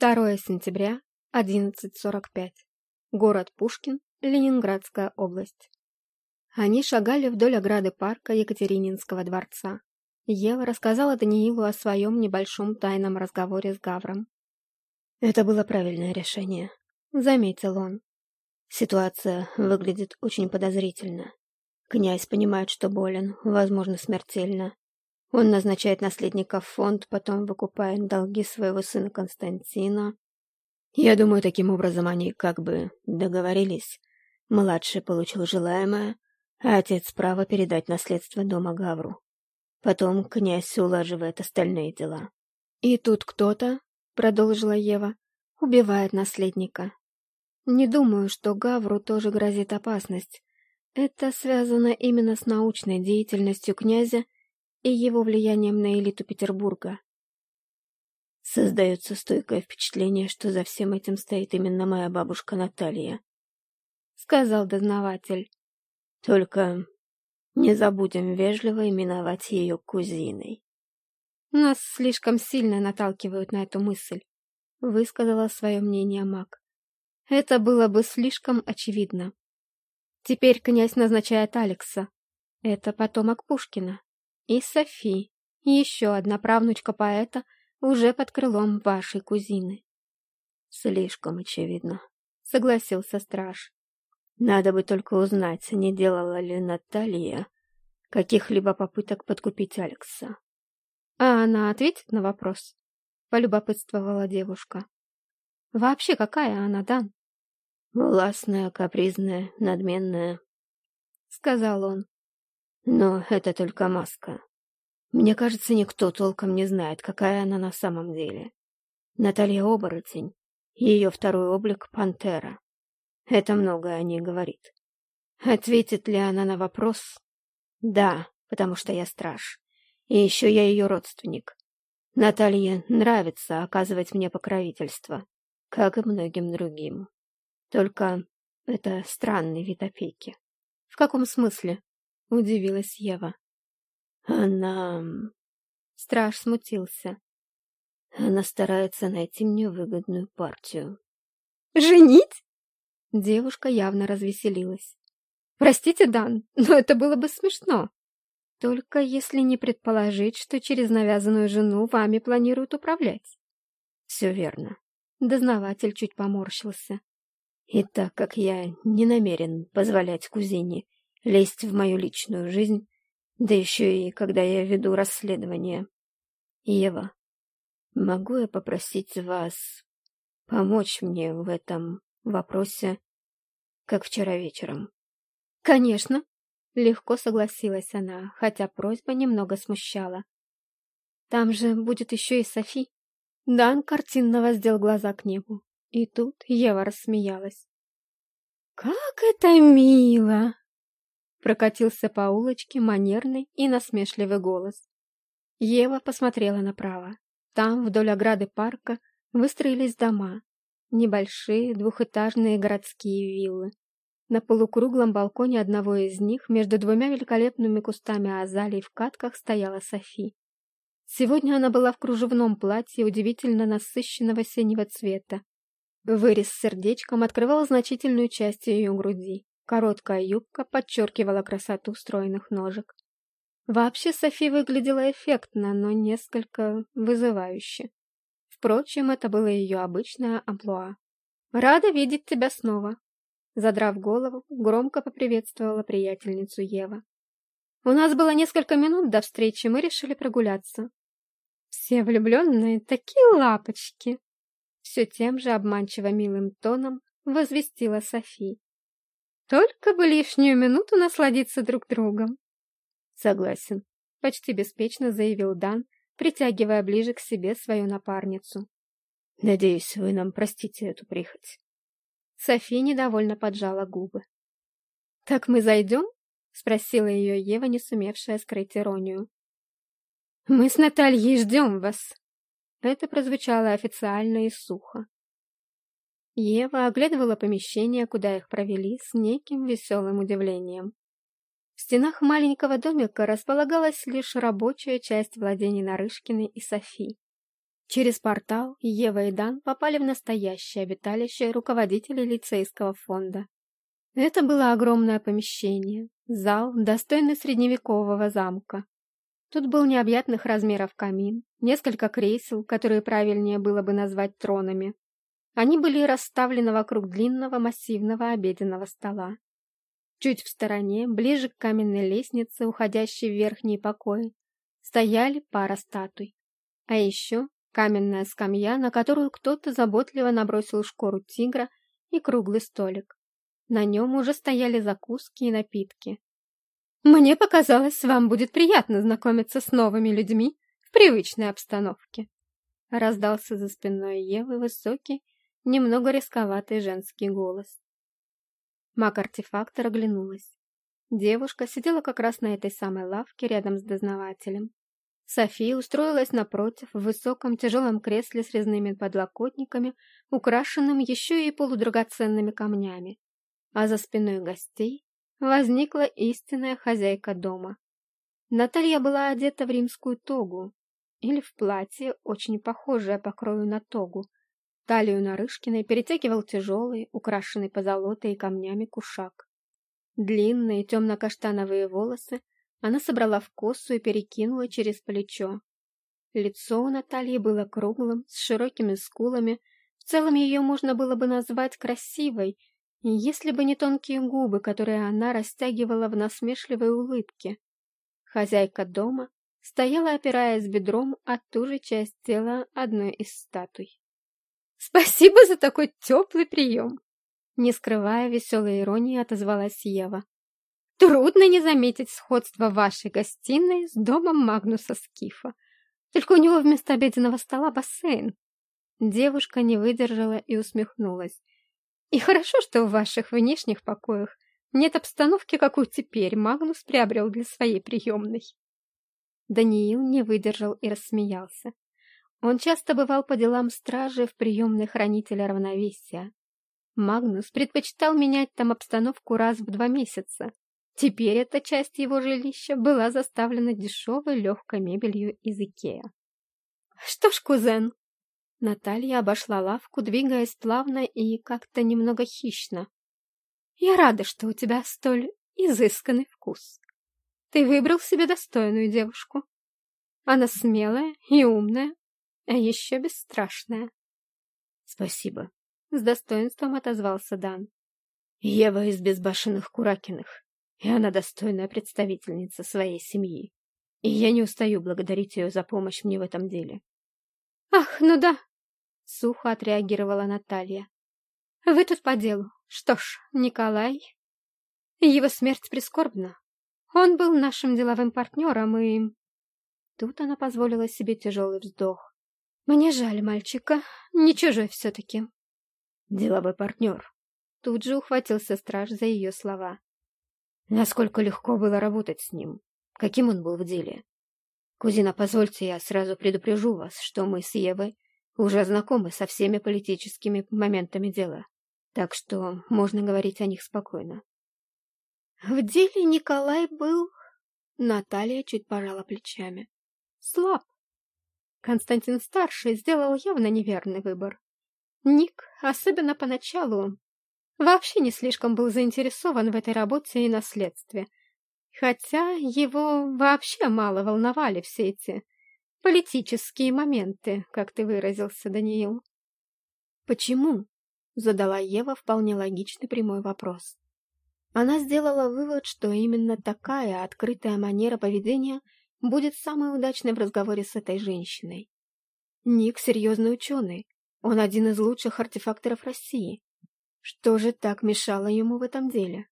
2 сентября, 11.45. Город Пушкин, Ленинградская область. Они шагали вдоль ограды парка Екатерининского дворца. Ева рассказала Даниилу о своем небольшом тайном разговоре с Гавром. «Это было правильное решение», — заметил он. «Ситуация выглядит очень подозрительно. Князь понимает, что болен, возможно, смертельно. Он назначает наследника в фонд, потом выкупает долги своего сына Константина. Я думаю, таким образом они как бы договорились. Младший получил желаемое, а отец право передать наследство дома Гавру. Потом князь улаживает остальные дела. «И тут кто-то, — продолжила Ева, — убивает наследника. Не думаю, что Гавру тоже грозит опасность. Это связано именно с научной деятельностью князя и его влиянием на элиту Петербурга. Создается стойкое впечатление, что за всем этим стоит именно моя бабушка Наталья, — сказал дознаватель. Только не забудем вежливо именовать ее кузиной. Нас слишком сильно наталкивают на эту мысль, — высказала свое мнение маг. Это было бы слишком очевидно. Теперь князь назначает Алекса. Это потомок Пушкина. И Софи, еще одна правнучка поэта, уже под крылом вашей кузины. Слишком очевидно, согласился страж. Надо бы только узнать, не делала ли Наталья каких-либо попыток подкупить Алекса. А она ответит на вопрос? Полюбопытствовала девушка. Вообще какая она, Дан? Властная, капризная, надменная, сказал он. Но это только маска. Мне кажется, никто толком не знает, какая она на самом деле. Наталья оборотень, ее второй облик — пантера. Это многое о ней говорит. Ответит ли она на вопрос? Да, потому что я страж. И еще я ее родственник. Наталье нравится оказывать мне покровительство, как и многим другим. Только это странный вид опеки. В каком смысле? — удивилась Ева. «Она...» Страж смутился. «Она старается найти мне выгодную партию». «Женить?» Девушка явно развеселилась. «Простите, Дан, но это было бы смешно. Только если не предположить, что через навязанную жену вами планируют управлять». «Все верно». Дознаватель чуть поморщился. «И так как я не намерен позволять кузине лезть в мою личную жизнь, да еще и когда я веду расследование. Ева, могу я попросить вас помочь мне в этом вопросе, как вчера вечером? Конечно, легко согласилась она, хотя просьба немного смущала. Там же будет еще и Софи. Дан картинно воздел глаза к небу, и тут Ева рассмеялась. «Как это мило!» Прокатился по улочке манерный и насмешливый голос. Ева посмотрела направо. Там, вдоль ограды парка, выстроились дома. Небольшие двухэтажные городские виллы. На полукруглом балконе одного из них между двумя великолепными кустами азалий в катках стояла Софи. Сегодня она была в кружевном платье удивительно насыщенного синего цвета. Вырез с сердечком открывал значительную часть ее груди. Короткая юбка подчеркивала красоту стройных ножек. Вообще Софи выглядела эффектно, но несколько вызывающе. Впрочем, это было ее обычное амплуа. «Рада видеть тебя снова!» Задрав голову, громко поприветствовала приятельницу Ева. «У нас было несколько минут до встречи, мы решили прогуляться». «Все влюбленные такие лапочки!» Все тем же обманчиво милым тоном возвестила Софи. Только бы лишнюю минуту насладиться друг другом. Согласен, почти беспечно заявил Дан, притягивая ближе к себе свою напарницу. Надеюсь, вы нам простите эту прихоть. София недовольно поджала губы. «Так мы зайдем?» — спросила ее Ева, не сумевшая скрыть иронию. «Мы с Натальей ждем вас!» Это прозвучало официально и сухо. Ева оглядывала помещение, куда их провели, с неким веселым удивлением. В стенах маленького домика располагалась лишь рабочая часть владений Нарышкиной и Софи. Через портал Ева и Дан попали в настоящее обиталище руководителей лицейского фонда. Это было огромное помещение, зал, достойный средневекового замка. Тут был необъятных размеров камин, несколько кресел, которые правильнее было бы назвать тронами. Они были расставлены вокруг длинного массивного обеденного стола. Чуть в стороне, ближе к каменной лестнице, уходящей в верхние покои, стояли пара статуй. А еще каменная скамья, на которую кто-то заботливо набросил шкуру тигра и круглый столик. На нем уже стояли закуски и напитки. «Мне показалось, вам будет приятно знакомиться с новыми людьми в привычной обстановке», раздался за спиной Евы высокий, немного рисковатый женский голос. Маг-артефактор оглянулась. Девушка сидела как раз на этой самой лавке рядом с дознавателем. София устроилась напротив в высоком тяжелом кресле с резными подлокотниками, украшенным еще и полудрагоценными камнями. А за спиной гостей возникла истинная хозяйка дома. Наталья была одета в римскую тогу или в платье, очень похожее по крою на тогу, Талию Нарышкиной перетягивал тяжелый, украшенный позолотой и камнями кушак. Длинные темно-каштановые волосы она собрала в косу и перекинула через плечо. Лицо у Натальи было круглым, с широкими скулами, в целом ее можно было бы назвать красивой, если бы не тонкие губы, которые она растягивала в насмешливой улыбке. Хозяйка дома стояла, опираясь бедром о ту же часть тела одной из статуй. Спасибо за такой теплый прием!» Не скрывая веселой иронии, отозвалась Ева. «Трудно не заметить сходство вашей гостиной с домом Магнуса Скифа. Только у него вместо обеденного стола бассейн». Девушка не выдержала и усмехнулась. «И хорошо, что в ваших внешних покоях нет обстановки, какую теперь Магнус приобрел для своей приемной». Даниил не выдержал и рассмеялся. Он часто бывал по делам стражи в приемной хранителя равновесия. Магнус предпочитал менять там обстановку раз в два месяца. Теперь эта часть его жилища была заставлена дешевой легкой мебелью из Икеа. «Что ж, кузен?» Наталья обошла лавку, двигаясь плавно и как-то немного хищно. «Я рада, что у тебя столь изысканный вкус. Ты выбрал себе достойную девушку. Она смелая и умная, а еще бесстрашная. Спасибо. С достоинством отозвался Дан. Ева из безбашенных Куракиных, и она достойная представительница своей семьи. И я не устаю благодарить ее за помощь мне в этом деле. Ах, ну да, сухо отреагировала Наталья. Вы тут по делу. Что ж, Николай... Его смерть прискорбна. Он был нашим деловым партнером, и... Тут она позволила себе тяжелый вздох. Мне жаль мальчика, не чужой все-таки. Деловой партнер. Тут же ухватился страж за ее слова. Насколько легко было работать с ним. Каким он был в деле. Кузина, позвольте, я сразу предупрежу вас, что мы с Евой уже знакомы со всеми политическими моментами дела. Так что можно говорить о них спокойно. В деле Николай был... Наталья чуть пожала плечами. Слаб. Константин-старший сделал явно неверный выбор. Ник, особенно поначалу, вообще не слишком был заинтересован в этой работе и наследстве, хотя его вообще мало волновали все эти политические моменты, как ты выразился, Даниил. «Почему?» — задала Ева вполне логичный прямой вопрос. Она сделала вывод, что именно такая открытая манера поведения — будет самый удачный в разговоре с этой женщиной. Ник — серьезный ученый. Он один из лучших артефакторов России. Что же так мешало ему в этом деле?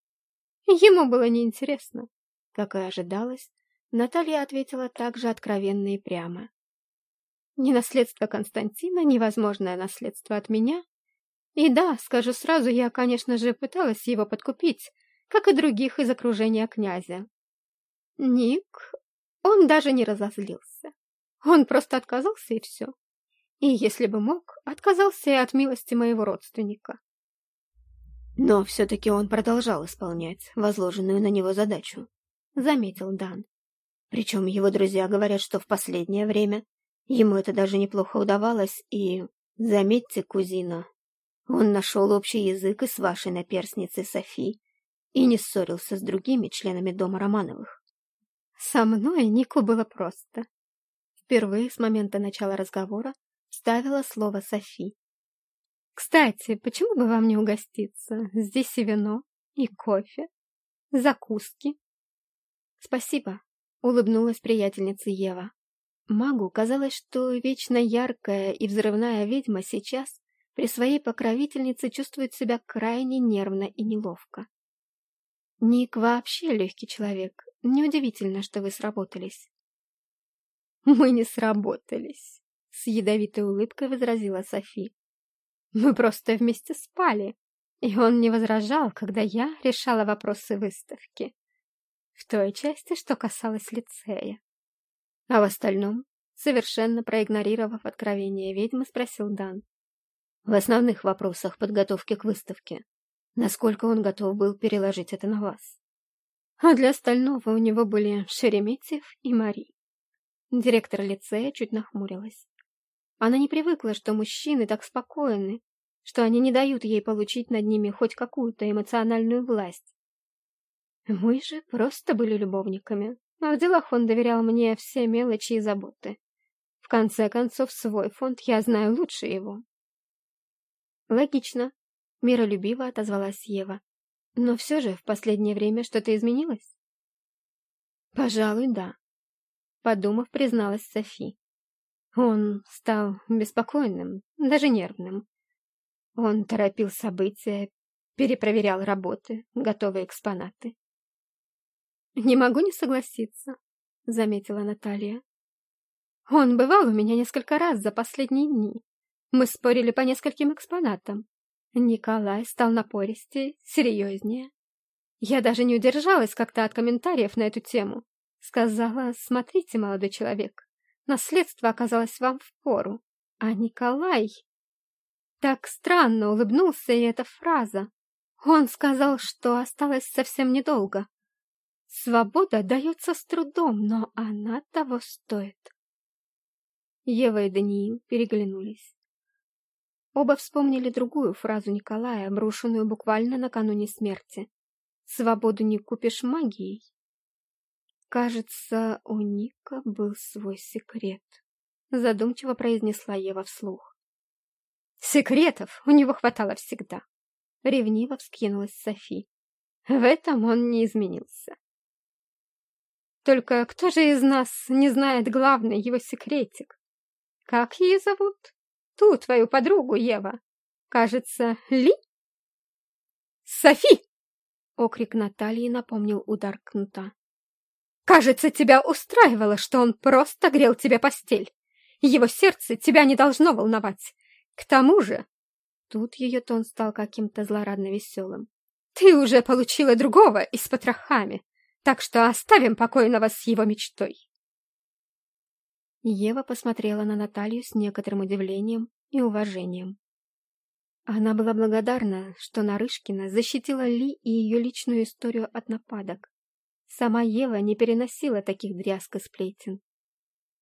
Ему было неинтересно. Как и ожидалось, Наталья ответила так же откровенно и прямо. Ни наследство Константина, ни возможное наследство от меня. И да, скажу сразу, я, конечно же, пыталась его подкупить, как и других из окружения князя. Ник он даже не разозлился. Он просто отказался и все. И если бы мог, отказался и от милости моего родственника. Но все-таки он продолжал исполнять возложенную на него задачу, заметил Дан. Причем его друзья говорят, что в последнее время Ему это даже неплохо удавалось, и, заметьте, кузина, он нашел общий язык и с вашей наперсницей Софи и не ссорился с другими членами дома Романовых. Со мной Нику было просто. Впервые с момента начала разговора ставила слово Софи. «Кстати, почему бы вам не угоститься? Здесь и вино, и кофе, закуски». «Спасибо», — улыбнулась приятельница Ева. Магу казалось, что вечно яркая и взрывная ведьма сейчас при своей покровительнице чувствует себя крайне нервно и неловко. Ник вообще легкий человек. Неудивительно, что вы сработались. Мы не сработались, с ядовитой улыбкой возразила Софи. Мы просто вместе спали, и он не возражал, когда я решала вопросы выставки. В той части, что касалось лицея. А в остальном, совершенно проигнорировав откровение ведьмы, спросил Дан. В основных вопросах подготовки к выставке. Насколько он готов был переложить это на вас? А для остального у него были Шереметьев и Мари. Директор лицея чуть нахмурилась. Она не привыкла, что мужчины так спокойны, что они не дают ей получить над ними хоть какую-то эмоциональную власть. Мы же просто были любовниками, а в делах он доверял мне все мелочи и заботы. В конце концов, свой фонд я знаю лучше его. Логично, миролюбиво отозвалась Ева. Но все же в последнее время что-то изменилось? Пожалуй, да. Подумав, призналась Софи. Он стал беспокойным, даже нервным. Он торопил события, перепроверял работы, готовые экспонаты. «Не могу не согласиться», — заметила Наталья. «Он бывал у меня несколько раз за последние дни. Мы спорили по нескольким экспонатам. Николай стал напористее, серьезнее. Я даже не удержалась как-то от комментариев на эту тему. Сказала, смотрите, молодой человек, наследство оказалось вам в пору. А Николай... Так странно улыбнулся и эта фраза. Он сказал, что осталось совсем недолго. Свобода дается с трудом, но она того стоит. Ева и Даниил переглянулись. Оба вспомнили другую фразу Николая, брошенную буквально накануне смерти. «Свободу не купишь магией». Кажется, у Ника был свой секрет. Задумчиво произнесла Ева вслух. Секретов у него хватало всегда. Ревниво вскинулась Софи. В этом он не изменился. Только кто же из нас не знает главный его секретик? Как ее зовут? Ту твою подругу, Ева. Кажется, Ли? Софи! Окрик Натальи напомнил удар кнута. Кажется, тебя устраивало, что он просто грел тебе постель. Его сердце тебя не должно волновать. К тому же... Тут ее тон стал каким-то злорадно веселым. Ты уже получила другого и с потрохами, так что оставим покойного с его мечтой. Ева посмотрела на Наталью с некоторым удивлением и уважением. Она была благодарна, что Нарышкина защитила Ли и ее личную историю от нападок. Сама Ева не переносила таких дрязг и сплетен.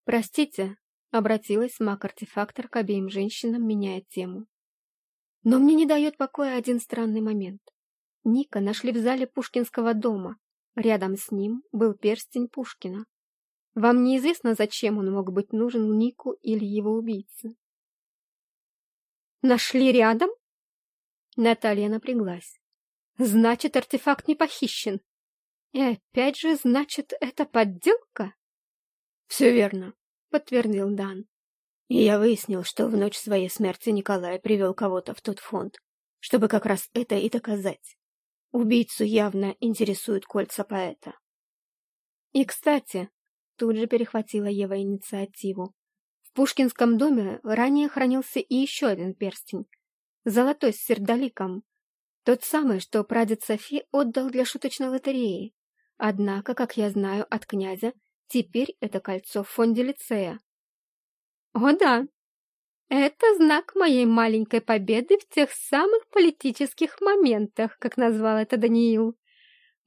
«Простите», — обратилась маг-артефактор к обеим женщинам, меняя тему. «Но мне не дает покоя один странный момент. Ника нашли в зале Пушкинского дома. Рядом с ним был перстень Пушкина. Вам неизвестно, зачем он мог быть нужен Нику или его убийце. Нашли рядом? Наталья напряглась. Значит, артефакт не похищен. И опять же, значит, это подделка? Все верно, подтвердил Дан. И я выяснил, что в ночь своей смерти Николай привел кого-то в тот фонд, чтобы как раз это и доказать. Убийцу явно интересуют кольца поэта. И, кстати, Тут же перехватила Ева инициативу. В Пушкинском доме ранее хранился и еще один перстень. Золотой с сердоликом. Тот самый, что прадед Софи отдал для шуточной лотереи. Однако, как я знаю от князя, теперь это кольцо в фонде лицея. О да, это знак моей маленькой победы в тех самых политических моментах, как назвал это Даниил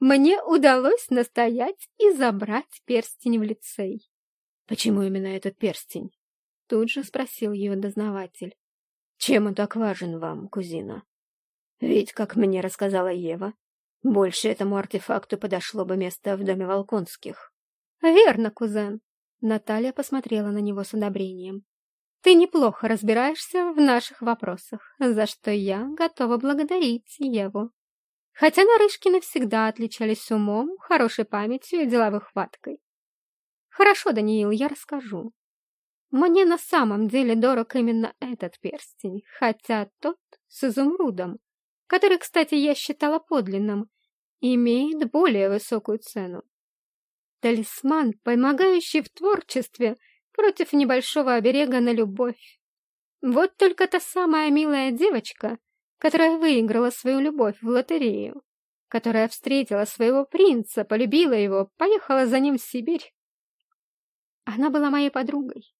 мне удалось настоять и забрать перстень в лицей. Почему именно этот перстень? Тут же спросил ее дознаватель. «Чем он так важен вам, кузина? Ведь, как мне рассказала Ева, больше этому артефакту подошло бы место в доме Волконских». «Верно, кузен». Наталья посмотрела на него с одобрением. «Ты неплохо разбираешься в наших вопросах, за что я готова благодарить Еву. Хотя Нарышкины всегда отличались умом, хорошей памятью и деловой хваткой. Хорошо, Даниил, я расскажу. Мне на самом деле дорог именно этот перстень, хотя тот с изумрудом, который, кстати, я считала подлинным, имеет более высокую цену. Талисман, помогающий в творчестве против небольшого оберега на любовь. Вот только та самая милая девочка, которая выиграла свою любовь в лотерею, которая встретила своего принца, полюбила его, поехала за ним в Сибирь. Она была моей подругой.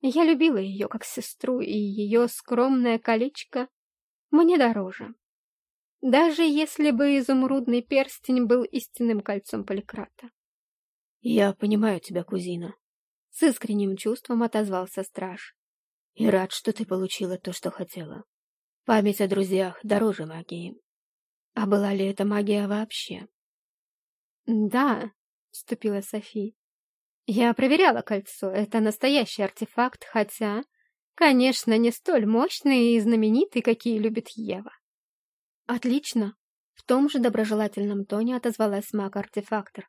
Я любила ее как сестру, и ее скромное колечко мне дороже. Даже если бы изумрудный перстень был истинным кольцом Поликрата. «Я понимаю тебя, кузина», — с искренним чувством отозвался страж. «И рад, что ты получила то, что хотела. Память о друзьях дороже магии. А была ли это магия вообще?» «Да», — вступила Софи. Я проверяла кольцо, это настоящий артефакт, хотя, конечно, не столь мощный и знаменитый, какие любит Ева. Отлично. В том же доброжелательном тоне отозвалась маг-артефактор.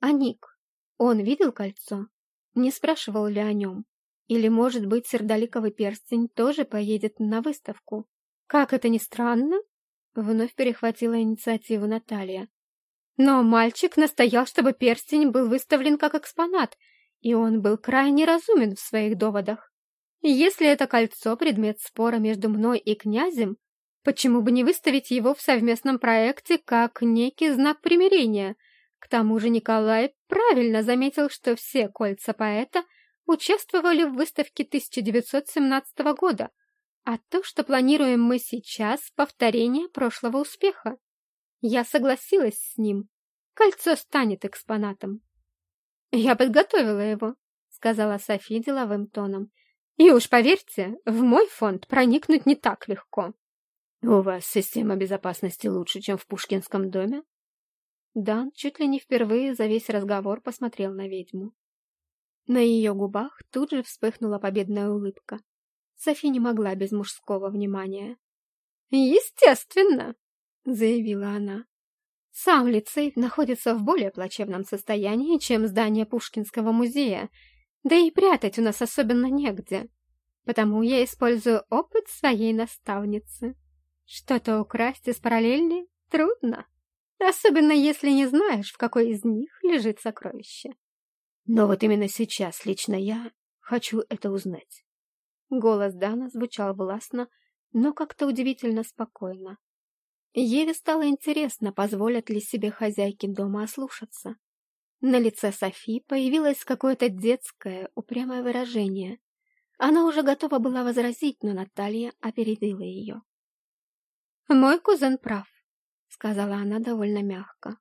А Ник? Он видел кольцо? Не спрашивал ли о нем? Или, может быть, сердоликовый перстень тоже поедет на выставку? Как это ни странно, вновь перехватила инициативу Наталья. Но мальчик настоял, чтобы перстень был выставлен как экспонат, и он был крайне разумен в своих доводах. Если это кольцо — предмет спора между мной и князем, почему бы не выставить его в совместном проекте как некий знак примирения? К тому же Николай правильно заметил, что все кольца поэта участвовали в выставке 1917 года, а то, что планируем мы сейчас, повторение прошлого успеха. Я согласилась с ним. Кольцо станет экспонатом. Я подготовила его, сказала Софи деловым тоном. И уж поверьте, в мой фонд проникнуть не так легко. У вас система безопасности лучше, чем в Пушкинском доме? Дан чуть ли не впервые за весь разговор посмотрел на ведьму. На ее губах тут же вспыхнула победная улыбка. Софи не могла без мужского внимания. «Естественно!» заявила она. Сам лицей находится в более плачевном состоянии, чем здание Пушкинского музея, да и прятать у нас особенно негде. Потому я использую опыт своей наставницы. Что-то украсть из параллельной трудно, особенно если не знаешь, в какой из них лежит сокровище. Но вот именно сейчас лично я хочу это узнать. Голос Дана звучал властно, но как-то удивительно спокойно. Еве стало интересно, позволят ли себе хозяйки дома ослушаться. На лице Софи появилось какое-то детское, упрямое выражение. Она уже готова была возразить, но Наталья опередила ее. «Мой кузен прав», — сказала она довольно мягко.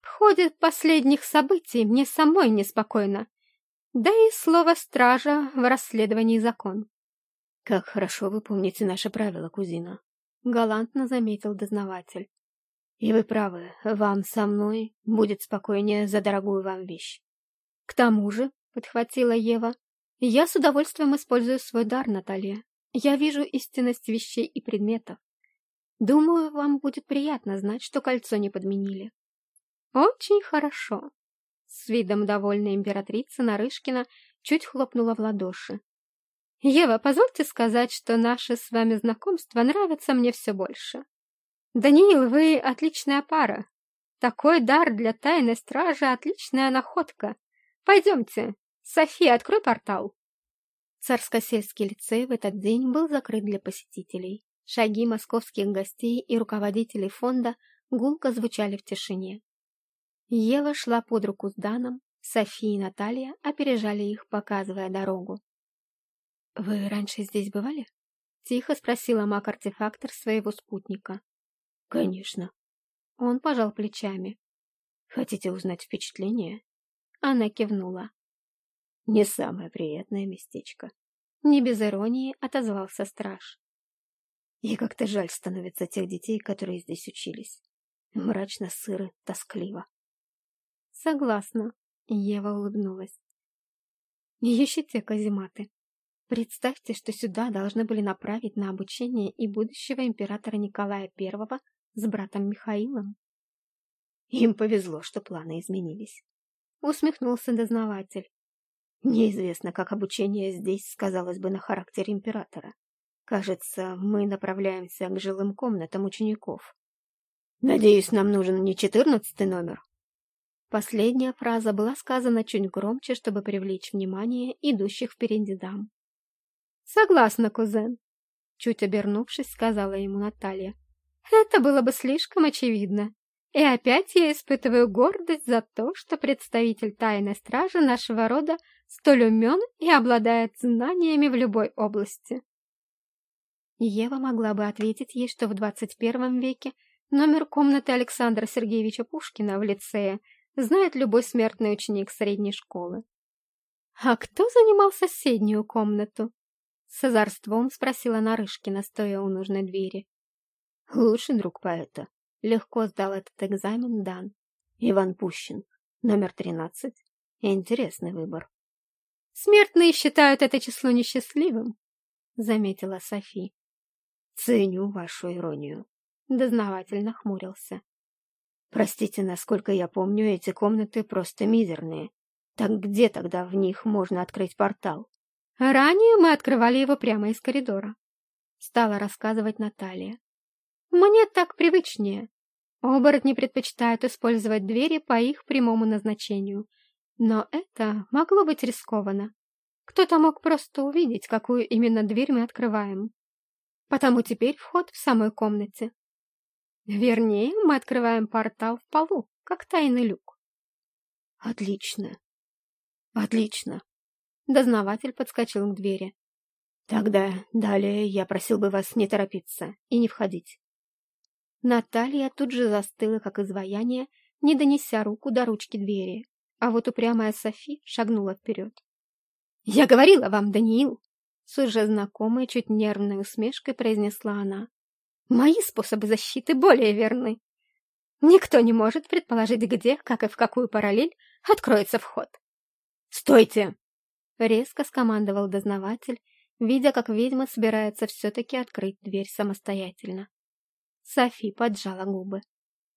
«В ходе последних событий мне самой неспокойно, да и слово стража в расследовании закон». «Как хорошо вы помните наши правила, кузина», галантно заметил дознаватель. И вы правы, вам со мной будет спокойнее за дорогую вам вещь. К тому же, подхватила Ева, я с удовольствием использую свой дар, Наталья. Я вижу истинность вещей и предметов. Думаю, вам будет приятно знать, что кольцо не подменили. Очень хорошо. С видом довольной императрицы Нарышкина чуть хлопнула в ладоши. Ева, позвольте сказать, что наше с вами знакомство нравится мне все больше. Даниил, вы отличная пара. Такой дар для тайной стражи — отличная находка. Пойдемте. София, открой портал. Царско-сельский лицей в этот день был закрыт для посетителей. Шаги московских гостей и руководителей фонда гулко звучали в тишине. Ева шла под руку с Даном, София и Наталья опережали их, показывая дорогу. «Вы раньше здесь бывали?» — тихо спросила маг-артефактор своего спутника. «Конечно». Он пожал плечами. «Хотите узнать впечатление?» Она кивнула. Не самое приятное местечко. Не без иронии отозвался страж. И как-то жаль становится тех детей, которые здесь учились. Мрачно, сыро, тоскливо. Согласна. Ева улыбнулась. Еще те казематы. Представьте, что сюда должны были направить на обучение и будущего императора Николая I с братом Михаилом. Им повезло, что планы изменились. Усмехнулся дознаватель. Неизвестно, как обучение здесь сказалось бы на характере императора. Кажется, мы направляемся к жилым комнатам учеников. Надеюсь, нам нужен не четырнадцатый номер? Последняя фраза была сказана чуть громче, чтобы привлечь внимание идущих впереди дам. «Согласна, кузен», — чуть обернувшись, сказала ему Наталья. «Это было бы слишком очевидно. И опять я испытываю гордость за то, что представитель тайной стражи нашего рода столь умен и обладает знаниями в любой области». Ева могла бы ответить ей, что в двадцать первом веке номер комнаты Александра Сергеевича Пушкина в лицее знает любой смертный ученик средней школы. «А кто занимал соседнюю комнату?» С озорством спросила Нарышкина, стоя у нужной двери. Лучший друг поэта. Легко сдал этот экзамен Дан. Иван Пущин. Номер тринадцать. Интересный выбор. Смертные считают это число несчастливым, заметила Софи. Ценю вашу иронию. Дознаватель нахмурился. Простите, насколько я помню, эти комнаты просто мизерные. Так где тогда в них можно открыть портал? Ранее мы открывали его прямо из коридора. Стала рассказывать Наталья. Мне так привычнее. Оборотни предпочитают использовать двери по их прямому назначению. Но это могло быть рискованно. Кто-то мог просто увидеть, какую именно дверь мы открываем. Потому теперь вход в самой комнате. Вернее, мы открываем портал в полу, как тайный люк. Отлично. Отлично. Дознаватель подскочил к двери. «Тогда далее я просил бы вас не торопиться и не входить». Наталья тут же застыла, как изваяние, не донеся руку до ручки двери, а вот упрямая Софи шагнула вперед. «Я говорила вам, Даниил!» С уже знакомой, чуть нервной усмешкой произнесла она. «Мои способы защиты более верны. Никто не может предположить, где, как и в какую параллель откроется вход». «Стойте!» Резко скомандовал дознаватель, видя, как ведьма собирается все-таки открыть дверь самостоятельно. Софи поджала губы.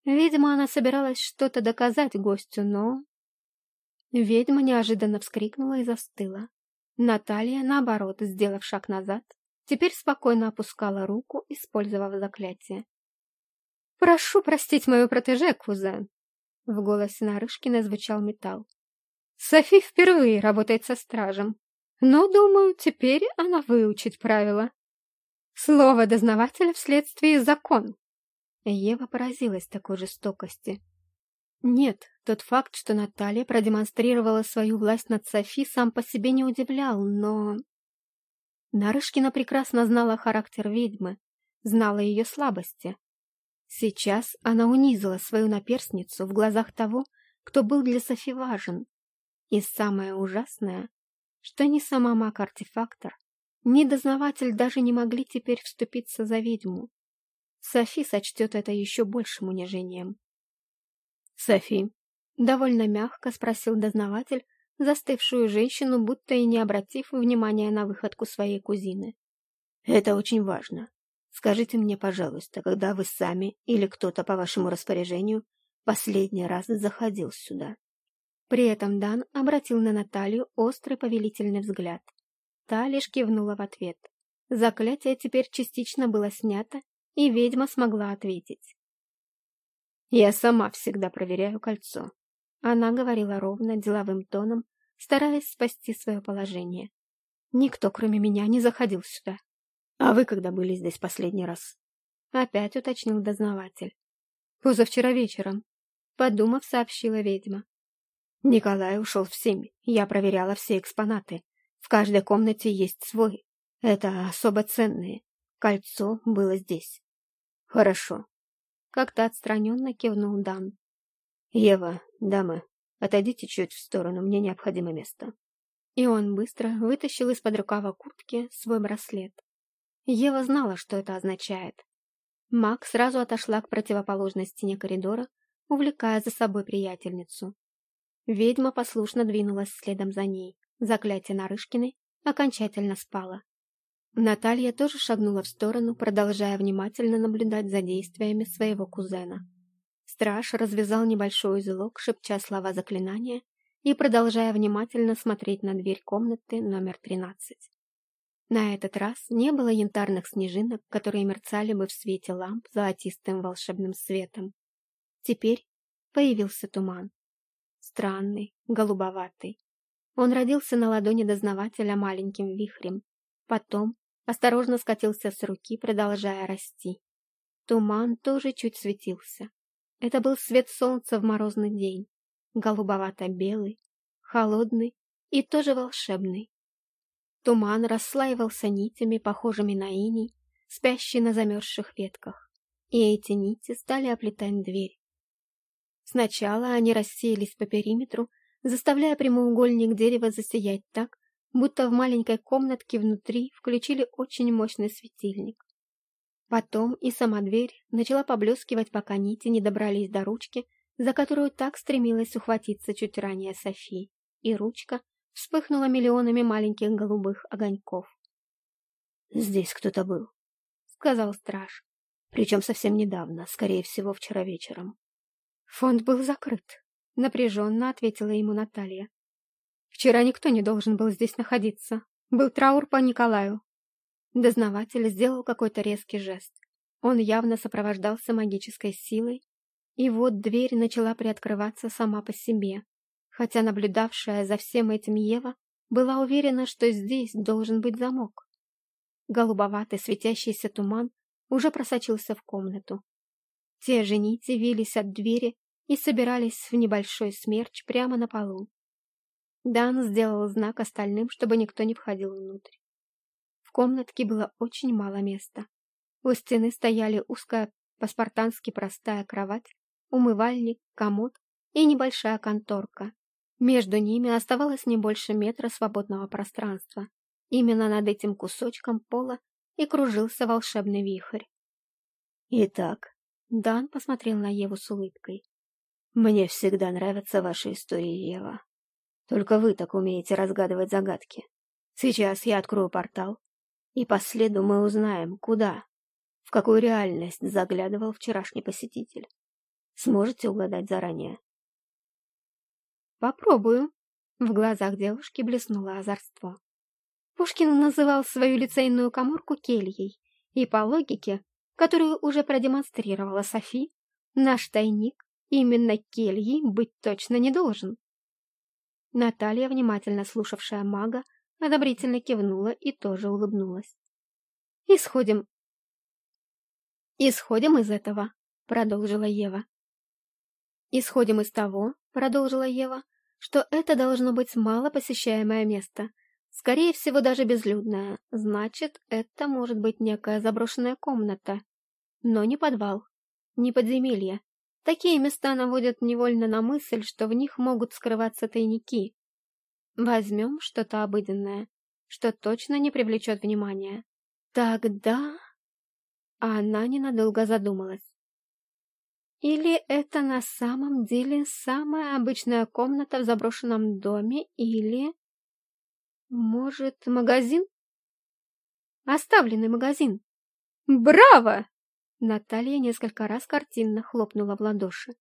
Видимо, она собиралась что-то доказать гостю, но... Ведьма неожиданно вскрикнула и застыла. Наталья, наоборот, сделав шаг назад, теперь спокойно опускала руку, использовав заклятие. «Прошу простить мою протеже, кузен!» В голосе Нарышкина звучал металл. Софи впервые работает со стражем, но, думаю, теперь она выучит правила. Слово дознавателя вследствие закон. Ева поразилась такой жестокости. Нет, тот факт, что Наталья продемонстрировала свою власть над Софи, сам по себе не удивлял, но... Нарышкина прекрасно знала характер ведьмы, знала ее слабости. Сейчас она унизила свою наперсницу в глазах того, кто был для Софи важен, и самое ужасное, что ни сама маг-артефактор, ни дознаватель даже не могли теперь вступиться за ведьму. Софи сочтет это еще большим унижением. «Софи», — довольно мягко спросил дознаватель, застывшую женщину, будто и не обратив внимания на выходку своей кузины. «Это очень важно. Скажите мне, пожалуйста, когда вы сами или кто-то по вашему распоряжению последний раз заходил сюда?» При этом Дан обратил на Наталью острый повелительный взгляд. Та лишь кивнула в ответ. Заклятие теперь частично было снято, и ведьма смогла ответить. «Я сама всегда проверяю кольцо», — она говорила ровно, деловым тоном, стараясь спасти свое положение. «Никто, кроме меня, не заходил сюда». «А вы когда были здесь последний раз?» Опять уточнил дознаватель. «Позавчера вечером», — подумав, сообщила ведьма. Николай ушел в семь. Я проверяла все экспонаты. В каждой комнате есть свой. Это особо ценные. Кольцо было здесь. Хорошо. Как-то отстраненно кивнул Дан. Ева, дамы, отойдите чуть в сторону, мне необходимо место. И он быстро вытащил из-под рукава куртки свой браслет. Ева знала, что это означает. Мак сразу отошла к противоположной стене коридора, увлекая за собой приятельницу. Ведьма послушно двинулась следом за ней. Заклятие Нарышкиной окончательно спало. Наталья тоже шагнула в сторону, продолжая внимательно наблюдать за действиями своего кузена. Страж развязал небольшой узелок, шепча слова заклинания и продолжая внимательно смотреть на дверь комнаты номер 13. На этот раз не было янтарных снежинок, которые мерцали бы в свете ламп золотистым волшебным светом. Теперь появился туман. Странный, голубоватый. Он родился на ладони дознавателя маленьким вихрем, потом осторожно скатился с руки, продолжая расти. Туман тоже чуть светился. Это был свет солнца в морозный день, голубовато-белый, холодный и тоже волшебный. Туман расслаивался нитями, похожими на иней, спящие на замерзших ветках, и эти нити стали оплетать дверь. Сначала они рассеялись по периметру, заставляя прямоугольник дерева засиять так, будто в маленькой комнатке внутри включили очень мощный светильник. Потом и сама дверь начала поблескивать, пока нити не добрались до ручки, за которую так стремилась ухватиться чуть ранее Софи, и ручка вспыхнула миллионами маленьких голубых огоньков. «Здесь кто-то был», — сказал страж. «Причем совсем недавно, скорее всего, вчера вечером». «Фонд был закрыт», — напряженно ответила ему Наталья. «Вчера никто не должен был здесь находиться. Был траур по Николаю». Дознаватель сделал какой-то резкий жест. Он явно сопровождался магической силой, и вот дверь начала приоткрываться сама по себе, хотя наблюдавшая за всем этим Ева была уверена, что здесь должен быть замок. Голубоватый светящийся туман уже просочился в комнату. Те же нити вились от двери и собирались в небольшой смерч прямо на полу. Дан сделал знак остальным, чтобы никто не входил внутрь. В комнатке было очень мало места. У стены стояли узкая по-спартански простая кровать, умывальник, комод и небольшая конторка, между ними оставалось не больше метра свободного пространства. Именно над этим кусочком пола и кружился волшебный вихрь. «Итак», — Дан посмотрел на Еву с улыбкой. «Мне всегда нравятся ваши истории, Ева. Только вы так умеете разгадывать загадки. Сейчас я открою портал, и по следу мы узнаем, куда, в какую реальность заглядывал вчерашний посетитель. Сможете угадать заранее?» «Попробую». В глазах девушки блеснуло озорство. Пушкин называл свою лицейную коморку кельей, и по логике, которую уже продемонстрировала Софи, наш тайник именно кельей быть точно не должен. Наталья, внимательно слушавшая мага, одобрительно кивнула и тоже улыбнулась. «Исходим...» «Исходим из этого», — продолжила Ева. «Исходим из того, — продолжила Ева, — что это должно быть малопосещаемое место. Скорее всего, даже безлюдное. Значит, это может быть некая заброшенная комната. Но не подвал, не подземелье. Такие места наводят невольно на мысль, что в них могут скрываться тайники. Возьмем что-то обыденное, что точно не привлечет внимания. Тогда... Она ненадолго задумалась. Или это на самом деле самая обычная комната в заброшенном доме, или... Может, магазин? Оставленный магазин. Браво! Наталья несколько раз картинно хлопнула в ладоши.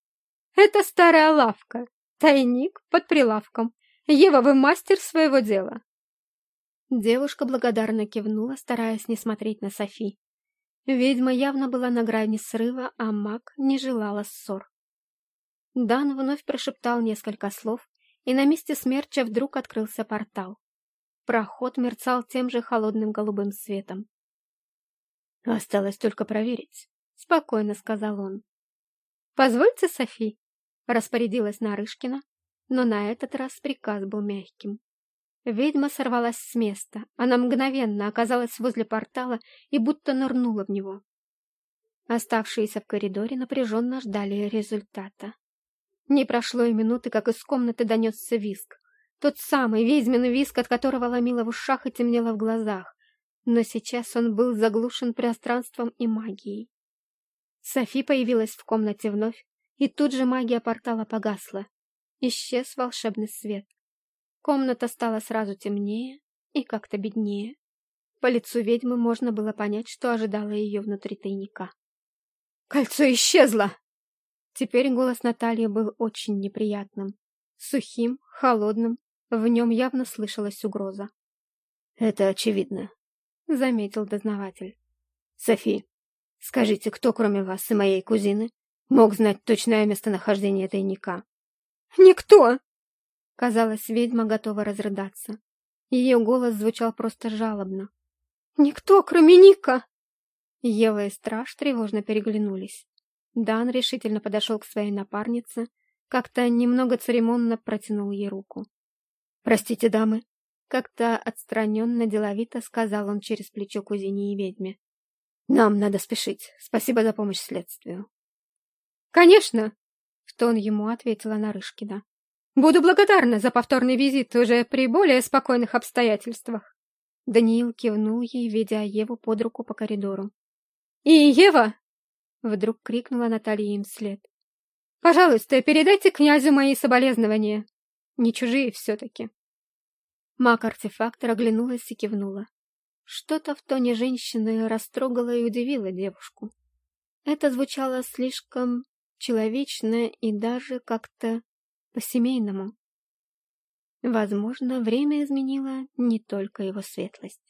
Это старая лавка. Тайник под прилавком. Ева, вы мастер своего дела. Девушка благодарно кивнула, стараясь не смотреть на Софи. Ведьма явно была на грани срыва, а маг не желала ссор. Дан вновь прошептал несколько слов, и на месте смерча вдруг открылся портал. Проход мерцал тем же холодным голубым светом. «Осталось только проверить», — спокойно сказал он. «Позвольте, Софи», — распорядилась Нарышкина, но на этот раз приказ был мягким. Ведьма сорвалась с места. Она мгновенно оказалась возле портала и будто нырнула в него. Оставшиеся в коридоре напряженно ждали результата. Не прошло и минуты, как из комнаты донесся виск. Тот самый ведьмин виск, от которого ломило в ушах и темнело в глазах. Но сейчас он был заглушен пространством и магией. Софи появилась в комнате вновь, и тут же магия портала погасла. Исчез волшебный свет. Комната стала сразу темнее и как-то беднее. По лицу ведьмы можно было понять, что ожидало ее внутри тайника. «Кольцо исчезло!» Теперь голос Натальи был очень неприятным. Сухим, холодным, в нем явно слышалась угроза. «Это очевидно», — заметил дознаватель. «Софи, скажите, кто, кроме вас и моей кузины, мог знать точное местонахождение тайника?» «Никто!» Казалось, ведьма готова разрыдаться. Ее голос звучал просто жалобно. «Никто, кроме Ника!» Ева и Страж тревожно переглянулись. Дан решительно подошел к своей напарнице, как-то немного церемонно протянул ей руку. «Простите, дамы», — как-то отстраненно, деловито сказал он через плечо кузине и ведьме. «Нам надо спешить. Спасибо за помощь следствию». «Конечно!» — в тон ему ответила Нарышкина. «Буду благодарна за повторный визит уже при более спокойных обстоятельствах». Даниил кивнул ей, ведя Еву под руку по коридору. «И Ева!» — вдруг крикнула Наталья им вслед. «Пожалуйста, передайте князю мои соболезнования. Не чужие все-таки». Маг-артефактор оглянулась и кивнула. Что-то в тоне женщины растрогало и удивило девушку. Это звучало слишком человечно и даже как-то по-семейному. Возможно, время изменило не только его светлость.